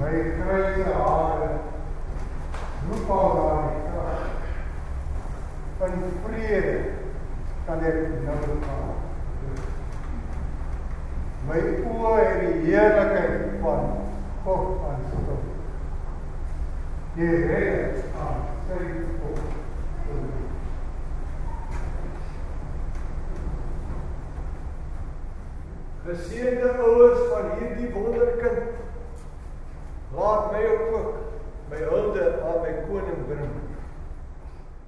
my gryse hare roep al na die krag van vrede kan ek nou gaan my oë het die heerlikheid van God aanskou die rede aan sy kop Geseënde ouers van hierdie wonderkind, laat my ook my hulde aan my koning bring.